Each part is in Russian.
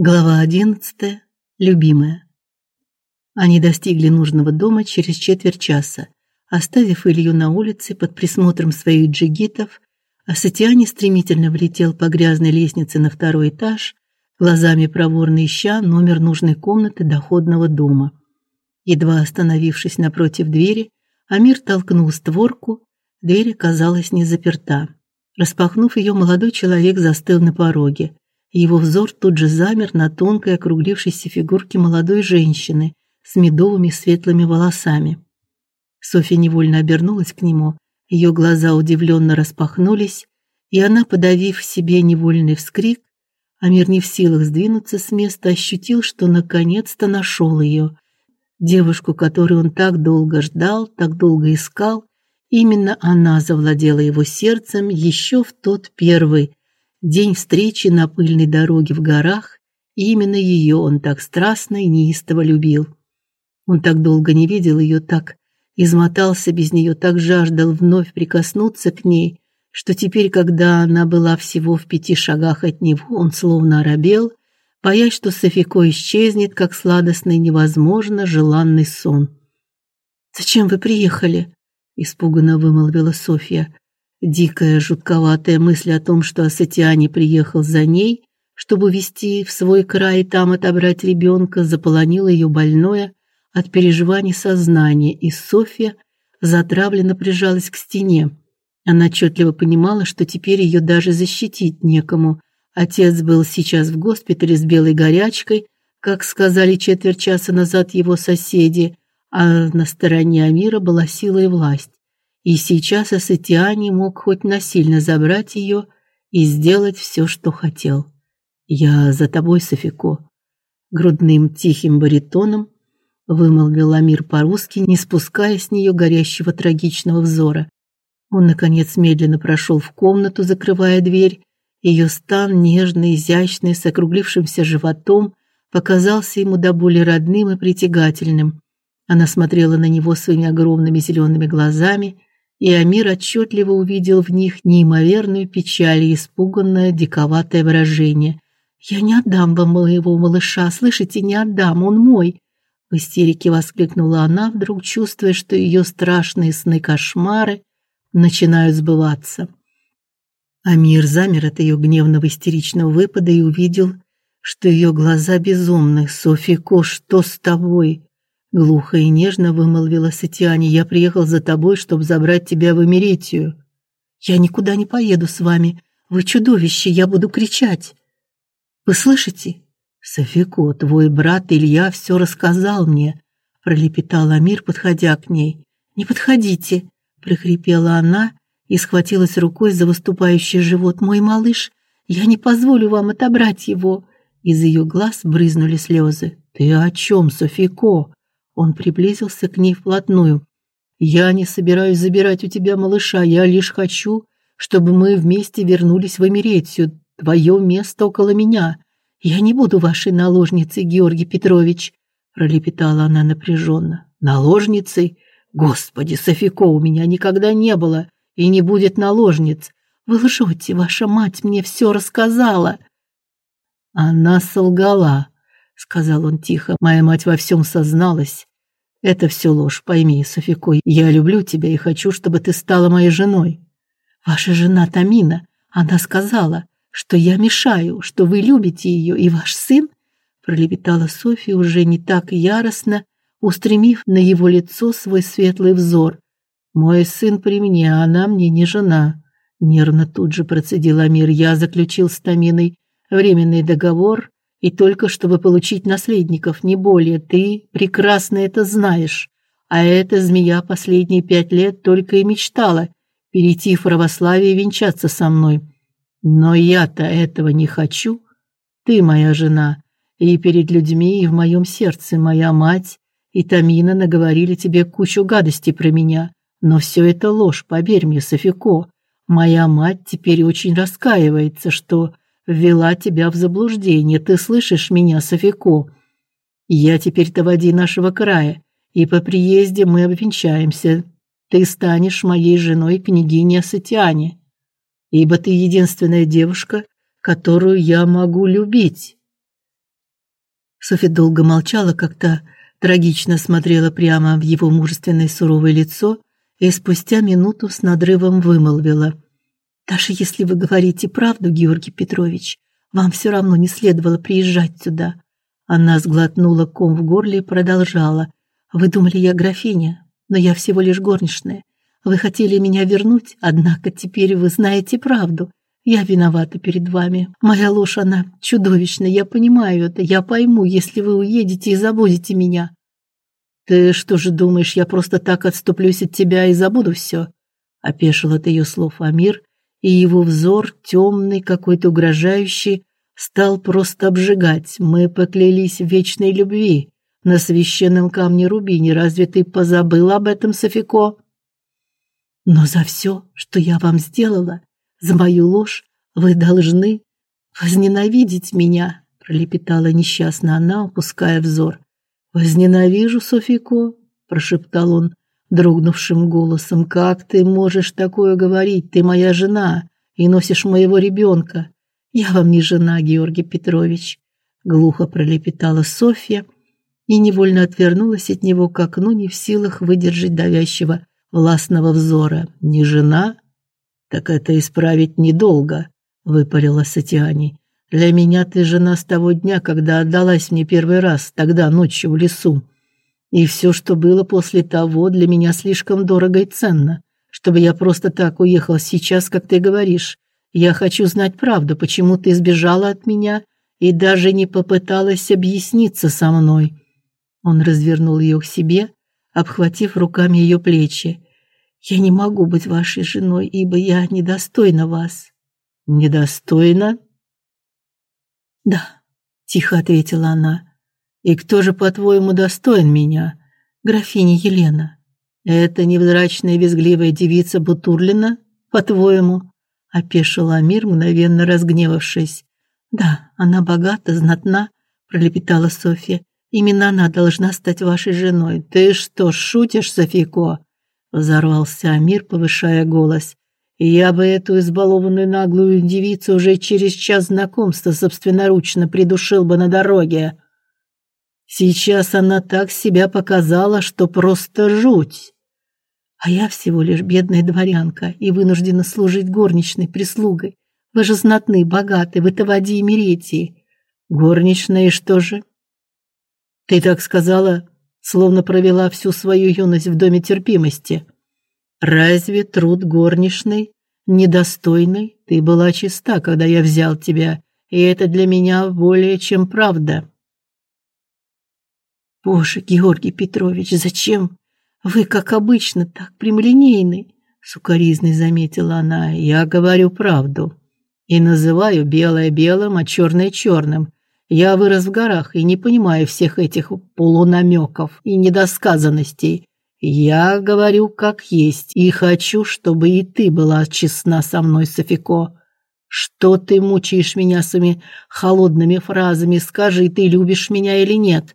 Глава 11. Любимая. Они достигли нужного дома через четверть часа. Оставив Илью на улице под присмотром своих джигитов, Асатиани стремительно влетел по грязной лестнице на второй этаж, глазами проворно ища номер нужной комнаты доходного дома. Едва остановившись напротив двери, Амир толкнул створку, дверь оказалась не заперта. Распахнув ее, молодой человек застыл на пороге – его взор тут же замер на тонкой округлившейся фигурке молодой женщины с медовыми светлыми волосами. Софья невольно обернулась к нему, ее глаза удивленно распахнулись, и она, подавив в себе невольный вскрик, Амир не в силах сдвинуться с места, ощутил, что наконец-то нашел ее, девушку, которую он так долго ждал, так долго искал. Именно она завладела его сердцем еще в тот первый День встречи на пыльной дороге в горах, и именно ее он так страстно и неистово любил. Он так долго не видел ее, так измотался без нее, так жаждал вновь прикоснуться к ней, что теперь, когда она была всего в пяти шагах от него, он словно оробел, боясь, что Софико исчезнет, как сладостный невозможно желанный сон. "Зачем вы приехали?" испуганно вымолвила Софья. Дикая, жутковатая мысль о том, что Асатиани приехал за ней, чтобы вести в свой край и там отобрать ребенка, заполонила ее больное от переживаний сознание, и Софья затравленно прижалась к стене. Она отчетливо понимала, что теперь ее даже защитить некому. Отец был сейчас в госпитале с белой горячкой, как сказали четверть часа назад его соседи, а на стороне Амира была сила и власть. И сейчас Асатиани мог хоть насильно забрать ее и сделать все, что хотел. Я за тобой, Софико, грудным тихим баритоном вымолвил Амир по-русски, не спуская с нее горящего трагичного взора. Он наконец медленно прошел в комнату, закрывая дверь. Ее стан нежный, изящный, с округлившимся животом, показался ему до боли родным и притягательным. Она смотрела на него своими огромными зелеными глазами, и Амир отчетливо увидел в них неимоверную печаль и испуганное диковатое выражение. Я не отдам вам моего малыша, слышите, не отдам, он мой. В истерике воскликнула она, вдруг чувствуя, что ее страшные сны-кошмары начинают сбываться. Амир замер от ее гневного истеричного выпада и увидел, что ее глаза безумны. Софико, что с тобой? Глухо и нежно вымолвила Сатиане. Я приехал за тобой, чтобы забрать тебя в Эмеретию. Я никуда не поеду с вами. Вы чудовище, я буду кричать. Вы слышите? Софико, твой брат Илья все рассказал мне, пролепетал Амир, подходя к ней. Не подходите, прохрипела она и схватилась рукой за выступающий живот. Мой малыш, я не позволю вам отобрать его. Из ее глаз брызнули слезы. Ты о чем, Софико? Он приблизился к ней вплотную. Я не собираюсь забирать у тебя малыша, я лишь хочу, чтобы мы вместе вернулись в Эмеретию. Твое место около меня. Я не буду вашей наложницей, Георгий Петрович, пролепетала она напряженно. Наложницей? Господи, Софико, у меня никогда не было и не будет наложниц. Вы лжете, ваша мать мне все рассказала. Она солгала, сказал он тихо. Моя мать во всем созналась. Это все ложь, пойми, Софико. Я люблю тебя и хочу, чтобы ты стала моей женой. Ваша жена Тамина, она сказала, что я мешаю, что вы любите ее, и ваш сын, пролепетала Софья уже не так яростно, устремив на его лицо свой светлый взор. Мой сын при мне, а она мне не жена. Нервно тут же процедил Амир. Я заключил с Таминой временный договор и только чтобы получить наследников, не более. Ты прекрасно это знаешь. А эта змея последние пять лет только и мечтала перейти в православие и венчаться со мной. Но я-то этого не хочу. Ты моя жена, и перед людьми, и в моем сердце моя мать и Тамина наговорили тебе кучу гадостей про меня, но все это ложь, поверь мне, Софико. Моя мать теперь очень раскаивается, что ввела тебя в заблуждение. Ты слышишь меня, Софико? Я теперь-то води нашего края, и по приезде мы обвенчаемся. Ты станешь моей женой, княгиней Асатиане, ибо ты единственная девушка, которую я могу любить. Софья долго молчала, как-то трагично смотрела прямо в его мужественное суровое лицо и спустя минуту с надрывом вымолвила: "Даже если вы говорите правду, Георгий Петрович, вам все равно не следовало приезжать сюда". Она сглотнула ком в горле и продолжала: "Вы думали, я графиня, но я всего лишь горничная. Вы хотели меня вернуть, однако теперь вы знаете правду. Я виновата перед вами. Моя ложь она чудовищная, я понимаю это. Я пойму, если вы уедете и забудете меня. Ты что же думаешь, я просто так отступлюсь от тебя и забуду все? Опешил от ее слов Амир, и его взор, темный, какой-то угрожающий, стал просто обжигать. Мы поклялись в вечной любви на священном камне рубине. Разве ты позабыл об этом, Софико? Но за все, что я вам сделала, за мою ложь, вы должны возненавидеть меня, пролепетала несчастно она, опуская взор. Возненавижу, Софико, прошептал он дрогнувшим голосом. Как ты можешь такое говорить? Ты моя жена и носишь моего ребенка. Я вам не жена, Георгий Петрович, глухо пролепетала Софья и невольно отвернулась от него к окну, не в силах выдержать давящего властного взора. Не жена, так это исправить недолго, выпалила Сатиани. Для меня ты жена с того дня, когда отдалась мне первый раз, тогда ночью в лесу. И все, что было после того, для меня слишком дорого и ценно, чтобы я просто так уехал сейчас, как ты говоришь. Я хочу знать правду, почему ты сбежала от меня и даже не попыталась объясниться со мной. Он развернул ее к себе, обхватив руками ее плечи. Я не могу быть вашей женой, ибо я недостойна вас. Недостойна? Да, тихо ответила она. И кто же, по-твоему, достоин меня? Графиня Елена. Это невзрачная визгливая девица Бутурлина, по-твоему? опешил Амир, мгновенно разгневавшись. Да, она богата, знатна, пролепетала Софья. Именно она должна стать вашей женой. Ты что, шутишь, Софико? взорвался Амир, повышая голос. Я бы эту избалованную наглую девицу уже через час знакомства собственноручно придушил бы на дороге. Сейчас она так себя показала, что просто жуть. А я всего лишь бедная дворянка и вынуждена служить горничной прислугой. Вы же знатны, богаты, вы Тавади и Меретии. Горничная и что же? Ты так сказала, словно провела всю свою юность в доме терпимости. Разве труд горничной недостойный? Ты была чиста, когда я взял тебя, и это для меня более чем правда. Боже, Георгий Петрович, зачем вы, как обычно, так прямолинейны? Сукаризной заметила она. Я говорю правду и называю белое белым, а черное черным. Я вырос в горах и не понимаю всех этих полунамеков и недосказанностей. Я говорю как есть и хочу, чтобы и ты была честна со мной, Софико. Что ты мучаешь меня своими холодными фразами? Скажи, ты любишь меня или нет?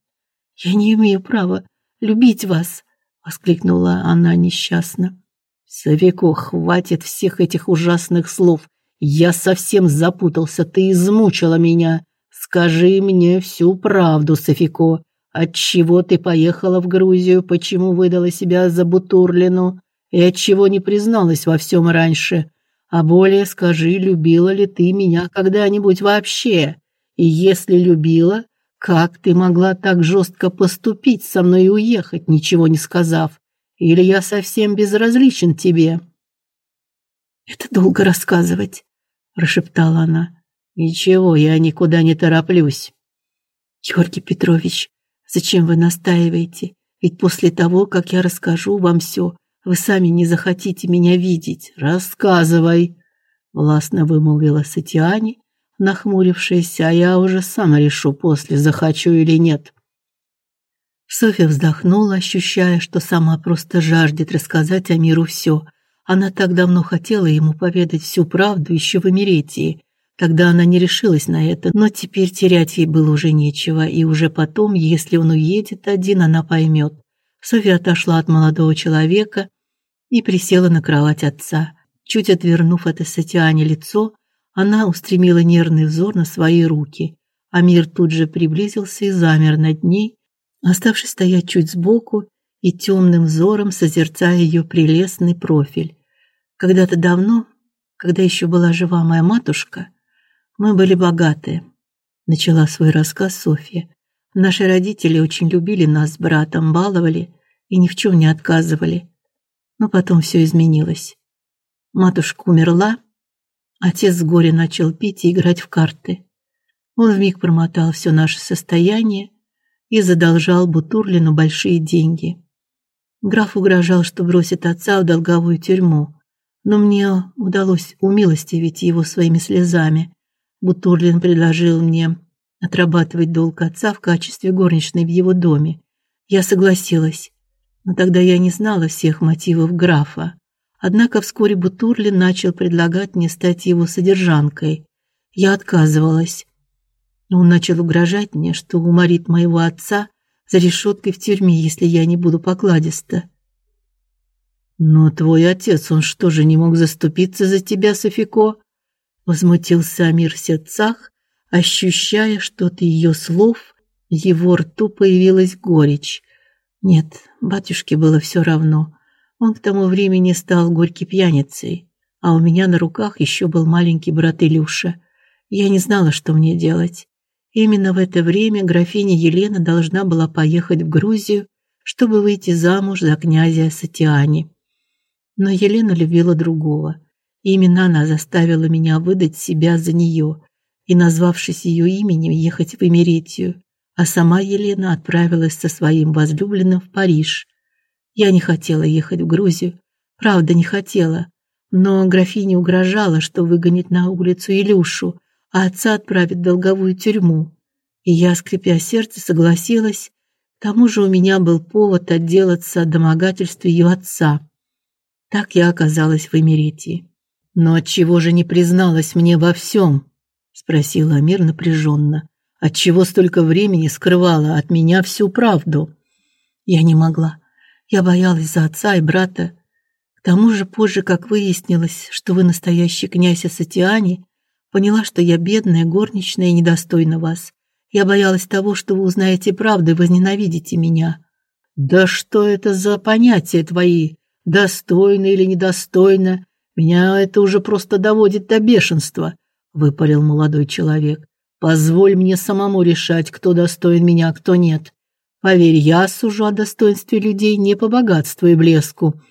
Я не имею права любить вас, воскликнула она несчастно. Софико, хватит всех этих ужасных слов. Я совсем запутался, ты измучила меня. Скажи мне всю правду, Софико. Отчего ты поехала в Грузию? Почему выдала себя за Бутурлину? И отчего не призналась во всем раньше? А более скажи, любила ли ты меня когда-нибудь вообще? И если любила, как ты могла так жестко поступить со мной и уехать, ничего не сказав? Или я совсем безразличен тебе? Это долго рассказывать, прошептала она. Ничего, я никуда не тороплюсь. Георгий Петрович, зачем вы настаиваете? Ведь после того, как я расскажу вам все, вы сами не захотите меня видеть. Рассказывай, властно вымолвила Сатиани, нахмурившись, а я уже сама решу после, захочу или нет. Софья вздохнула, ощущая, что сама просто жаждет рассказать о миру все. Она так давно хотела ему поведать всю правду еще в Эмеретии, Тогда она не решилась на это, но теперь терять ей было уже нечего, и уже потом, если он уедет один, она поймет. Софья отошла от молодого человека и присела на кровать отца. Чуть отвернув от Сатиани лицо, она устремила нервный взор на свои руки. Амир тут же приблизился и замер над ней, оставшись стоять чуть сбоку и темным взором созерцая ее прелестный профиль. Когда-то давно, когда еще была жива моя матушка, мы были богаты. Начала свой рассказ Софья. Наши родители очень любили нас с братом, баловали и ни в чем не отказывали. Но потом все изменилось. Матушка умерла, отец с горя начал пить и играть в карты. Он вмиг промотал все наше состояние и задолжал Бутурлину большие деньги. Граф угрожал, что бросит отца в долговую тюрьму, но мне удалось умилостивить его своими слезами. Бутурлин предложил мне отрабатывать долг отца в качестве горничной в его доме. Я согласилась, но тогда я не знала всех мотивов графа. Однако вскоре Бутурлин начал предлагать мне стать его содержанкой. Я отказывалась. Он начал угрожать мне, что уморит моего отца за решеткой в тюрьме, если я не буду покладиста. Но твой отец, он что же не мог заступиться за тебя, Софико? возмутился Амир в сердцах, ощущая, что от ее слов в его рту появилась горечь. Нет, батюшке было все равно. Он к тому времени стал горький пьяницей, а у меня на руках еще был маленький брат Илюша. Я не знала, что мне делать. Именно в это время графиня Елена должна была поехать в Грузию, чтобы выйти замуж за князя Сатиани. Но Елена любила другого. И именно она заставила меня выдать себя за нее и, назвавшись ее именем, ехать в Эмеретию, а сама Елена отправилась со своим возлюбленным в Париж. Я не хотела ехать в Грузию, правда, не хотела, но графиня угрожала, что выгонит на улицу Илюшу, а отца отправит в долговую тюрьму. И я, скрипя сердце, согласилась. К тому же у меня был повод отделаться от домогательств ее отца. Так я оказалась в Эмеретии. Но от чего же не призналась мне во всем? спросила Амир напряженно. От чего столько времени скрывала от меня всю правду? Я не могла. Я боялась за отца и брата. К тому же позже, как выяснилось, что вы настоящий князь Асатиани, Поняла, что я бедная, горничная и недостойна вас. Я боялась того, что вы узнаете правду и возненавидите меня. Да что это за понятия твои? Достойно или недостойно? Меня это уже просто доводит до бешенства, выпалил молодой человек. Позволь мне самому решать, кто достоин меня, а кто нет. Поверь, я сужу о достоинстве людей не по богатству и блеску.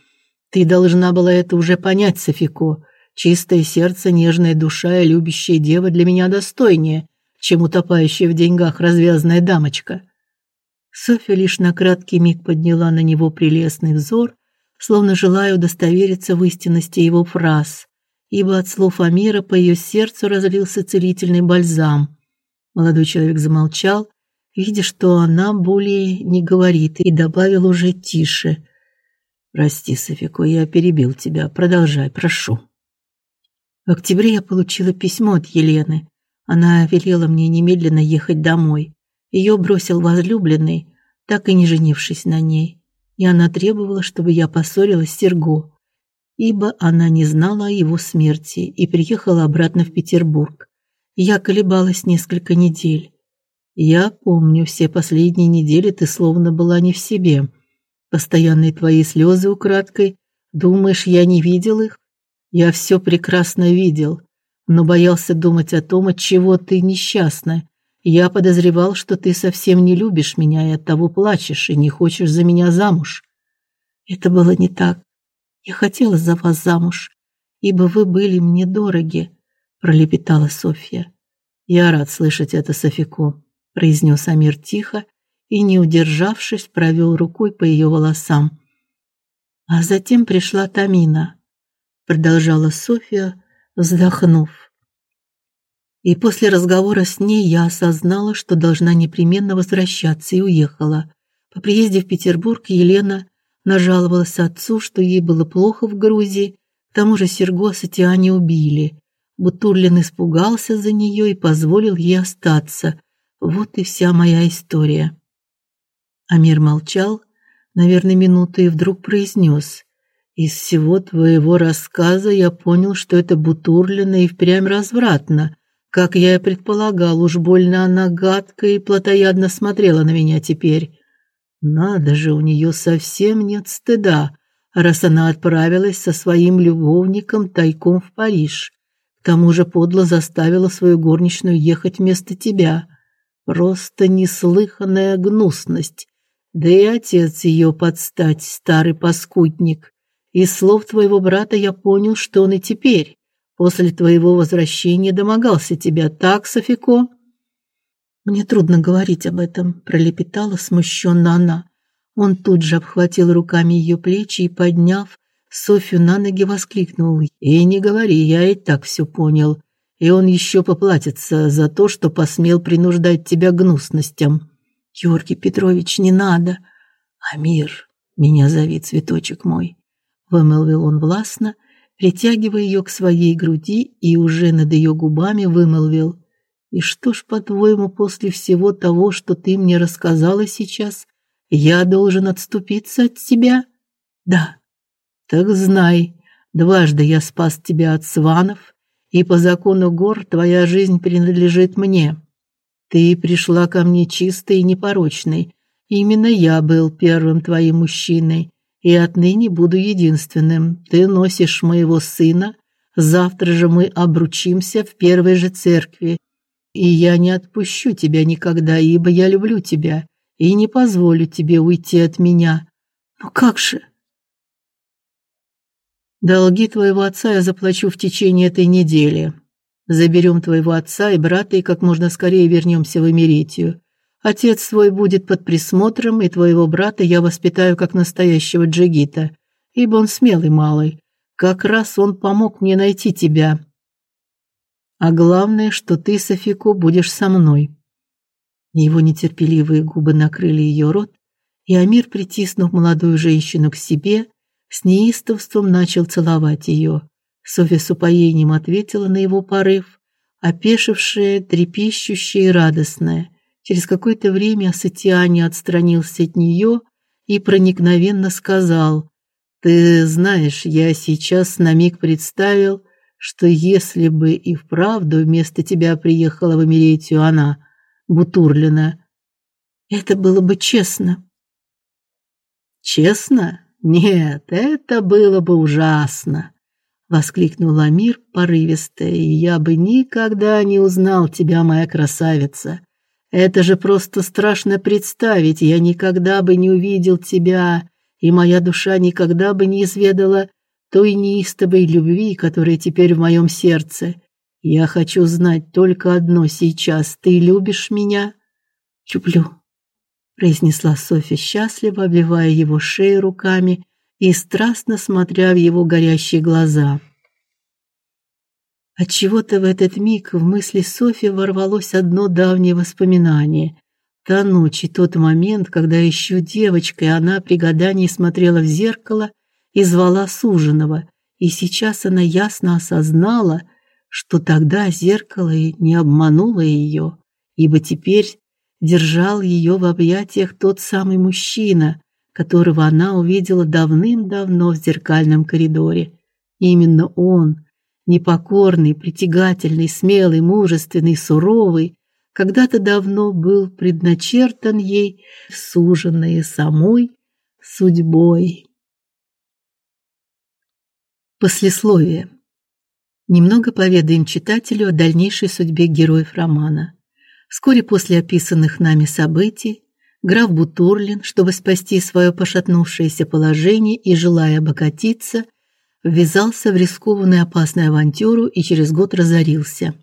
Ты должна была это уже понять, Софико. Чистое сердце, нежная душа и любящая дева для меня достойнее, чем утопающая в деньгах развязная дамочка. Софья лишь на краткий миг подняла на него прелестный взор, словно желая удостовериться в истинности его фраз, ибо от слов Амира по ее сердцу разлился целительный бальзам. Молодой человек замолчал, видя, что она более не говорит, и добавил уже тише: "Прости, Софико, я перебил тебя. Продолжай, прошу". В октябре я получила письмо от Елены. Она велела мне немедленно ехать домой. Ее бросил возлюбленный, так и не женившись на ней. И она требовала, чтобы я поссорилась с Серго, ибо она не знала о его смерти и приехала обратно в Петербург. Я колебалась несколько недель. Я помню, все последние недели ты словно была не в себе. Постоянные твои слезы украдкой. Думаешь, я не видел их? Я все прекрасно видел, но боялся думать о том, от чего ты несчастна. Я подозревал, что ты совсем не любишь меня и оттого плачешь и не хочешь за меня замуж. Это было не так. Я хотела за вас замуж, ибо вы были мне дороги, пролепетала Софья. Я рад слышать это, Софико, произнес Амир тихо и, не удержавшись, провел рукой по ее волосам. А затем пришла Тамина продолжала Софья, вздохнув. И после разговора с ней я осознала, что должна непременно возвращаться, и уехала. По приезде в Петербург Елена нажаловалась отцу, что ей было плохо в Грузии, к тому же Серго Сатиани убили. Бутурлин испугался за нее и позволил ей остаться. Вот и вся моя история. Амир молчал, наверное, минуту и вдруг произнес: из всего твоего рассказа я понял, что это Бутурлина и впрямь развратно. Как я и предполагал, уж больно она гадко и плотоядно смотрела на меня теперь. Надо же, у нее совсем нет стыда, раз она отправилась со своим любовником тайком в Париж. К тому же подло заставила свою горничную ехать вместо тебя. Просто неслыханная гнусность. Да и отец ее подстать, старый паскудник. Из слов твоего брата я понял, что он и теперь, после твоего возвращения, домогался тебя, так, Софико? Мне трудно говорить об этом, пролепетала смущенно она. Он тут же обхватил руками ее плечи и, подняв Софью на ноги, воскликнул: "И не говори, я и так все понял. И он еще поплатится за то, что посмел принуждать тебя к гнусностям". Георгий Петрович, не надо. Амир, меня зови, цветочек мой, вымолвил он властно, притягивая ее к своей груди и уже над ее губами вымолвил: "И что ж, по-твоему, после всего того, что ты мне рассказала сейчас, я должен отступиться от тебя?" "Да." "Так знай, дважды я спас тебя от сванов, и по закону гор твоя жизнь принадлежит мне. Ты пришла ко мне чистой и непорочной. Именно я был первым твоим мужчиной, и отныне буду единственным. Ты носишь моего сына. Завтра же мы обручимся в первой же церкви. И я не отпущу тебя никогда, ибо я люблю тебя и не позволю тебе уйти от меня. Ну как же? Долги твоего отца я заплачу в течение этой недели. Заберем твоего отца и брата и как можно скорее вернемся в Эмеретию. Отец свой будет под присмотром, и твоего брата я воспитаю как настоящего джигита, ибо он смелый малый. Как раз он помог мне найти тебя. А главное, что ты, Софико, будешь со мной. Его нетерпеливые губы накрыли ее рот, и Амир, притиснув молодую женщину к себе, с неистовством начал целовать ее. Софья с упоением ответила на его порыв, опешившая, трепещущая и радостная. Через какое-то время Сатиани отстранился от нее и проникновенно сказал: "Ты знаешь, я сейчас на миг представил, что если бы и вправду вместо тебя приехала в Эмеретию она, Бутурлина, это было бы честно". Честно? Нет, это было бы ужасно воскликнул Амир порывисто. Я бы никогда не узнал тебя, моя красавица. Это же просто страшно представить. Я никогда бы не увидел тебя, и моя душа никогда бы не изведала той неистовой любви, которая теперь в моем сердце. Я хочу знать только одно сейчас: ты любишь меня? Люблю, произнесла Софья счастливо, обвивая его шею руками и страстно смотря в его горящие глаза. От чего-то в этот миг в мысли Софьи ворвалось одно давнее воспоминание. Та ночь и тот момент, когда еще девочкой она при гадании смотрела в зеркало и звала суженого, и сейчас она ясно осознала, что тогда зеркало не обмануло ее, ибо теперь держал ее в объятиях тот самый мужчина, которого она увидела давным-давно в зеркальном коридоре. Именно он, непокорный, притягательный, смелый, мужественный, суровый, когда-то давно был предначертан ей суженной самой судьбой. Послесловие. Немного поведаем читателю о дальнейшей судьбе героев романа. Вскоре после описанных нами событий граф Бутурлин, чтобы спасти свое пошатнувшееся положение и желая обогатиться, ввязался в рискованную опасную авантюру и через год разорился.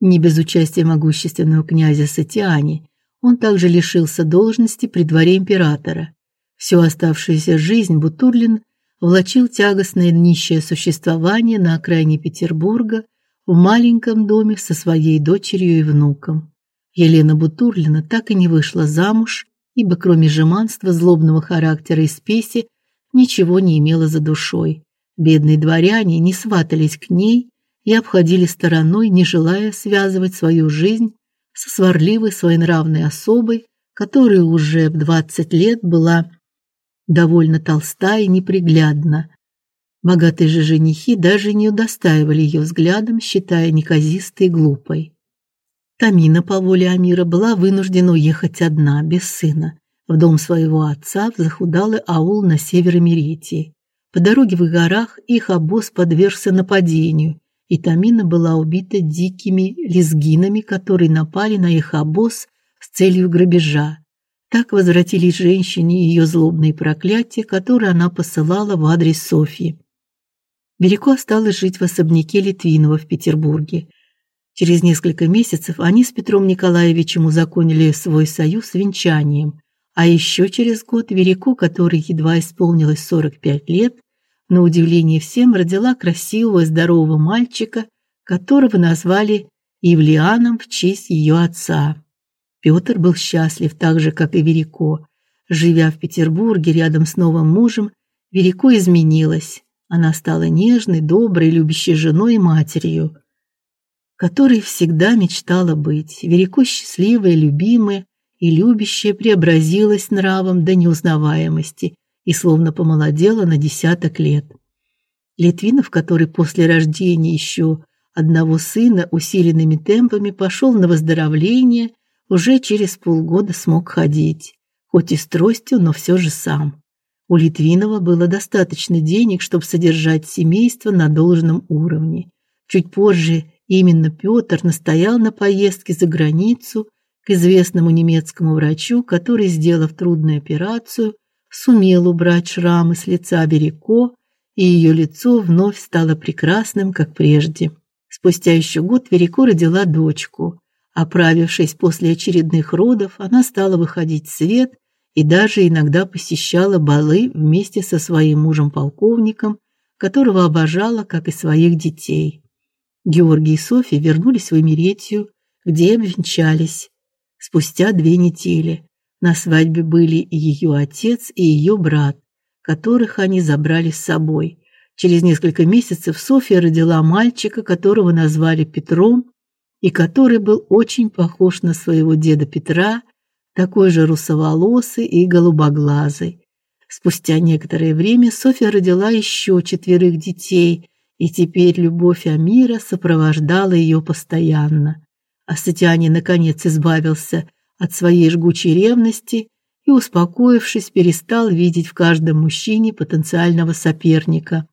Не без участия могущественного князя Сатиани, он также лишился должности при дворе императора. Всю оставшуюся жизнь Бутурлин влачил тягостное нищее существование на окраине Петербурга в маленьком доме со своей дочерью и внуком. Елена Бутурлина так и не вышла замуж, ибо кроме жеманства, злобного характера и спеси ничего не имела за душой. Бедные дворяне не сватались к ней и обходили стороной, не желая связывать свою жизнь со сварливой своенравной особой, которая уже в 20 лет была довольно толста и неприглядна. Богатые же женихи даже не удостаивали ее взглядом, считая неказистой и глупой. Тамина по воле Амира была вынуждена уехать одна, без сына, в дом своего отца в захудалый аул на севере Меретии. По дороге в горах их обоз подвергся нападению, и Тамина была убита дикими лезгинами, которые напали на их обоз с целью грабежа. Так возвратились женщине ее злобные проклятия, которые она посылала в адрес Софьи. Велико осталось жить в особняке Литвинова в Петербурге. Через несколько месяцев они с Петром Николаевичем узаконили свой союз венчанием, а еще через год Верико, которой едва исполнилось 45 лет, на удивление всем родила красивого здорового мальчика, которого назвали Евлианом в честь ее отца. Петр был счастлив так же, как и Верико. Живя в Петербурге рядом с новым мужем, Верико изменилась. Она стала нежной, доброй, любящей женой и матерью которой всегда мечтала быть. Велико счастливая, любимая и любящая преобразилась нравом до неузнаваемости и словно помолодела на десяток лет. Литвинов, который после рождения еще одного сына усиленными темпами пошел на выздоровление, уже через полгода смог ходить, хоть и с тростью, но все же сам. У Литвинова было достаточно денег, чтобы содержать семейство на должном уровне. Чуть позже Именно Петр настоял на поездке за границу к известному немецкому врачу, который, сделав трудную операцию, сумел убрать шрамы с лица Береко, и ее лицо вновь стало прекрасным, как прежде. Спустя еще год Верико родила дочку. Оправившись после очередных родов, она стала выходить в свет и даже иногда посещала балы вместе со своим мужем-полковником, которого обожала, как и своих детей. Георгий и Софья вернулись в Эмеретию, где обвенчались. Спустя две недели на свадьбе были и ее отец, и ее брат, которых они забрали с собой. Через несколько месяцев Софья родила мальчика, которого назвали Петром, и который был очень похож на своего деда Петра, такой же русоволосый и голубоглазый. Спустя некоторое время Софья родила еще четверых детей и теперь любовь Амира сопровождала ее постоянно. Асатиане наконец избавился от своей жгучей ревности и, успокоившись, перестал видеть в каждом мужчине потенциального соперника.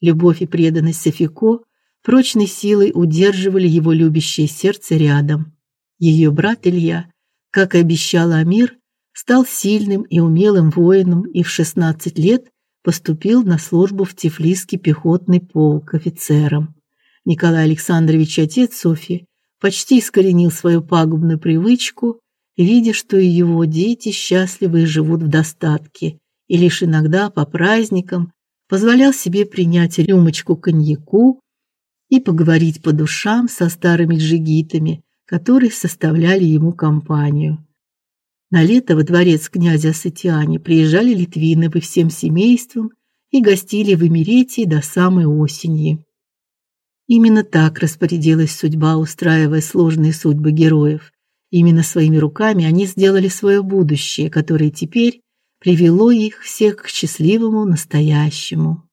Любовь и преданность Софико прочной силой удерживали его любящее сердце рядом. Ее брат Илья, как и обещал Амир, стал сильным и умелым воином и в 16 лет поступил на службу в Тифлисский пехотный полк офицером. Николай Александрович, отец Софьи, почти искоренил свою пагубную привычку, видя, что и его дети счастливы и живут в достатке, и лишь иногда по праздникам позволял себе принять рюмочку коньяку и поговорить по душам со старыми джигитами, которые составляли ему компанию. На лето во дворец князя Сатиани приезжали Литвиновы всем семейством и гостили в Эмеретии до самой осени. Именно так распорядилась судьба, устраивая сложные судьбы героев. Именно своими руками они сделали свое будущее, которое теперь привело их всех к счастливому настоящему.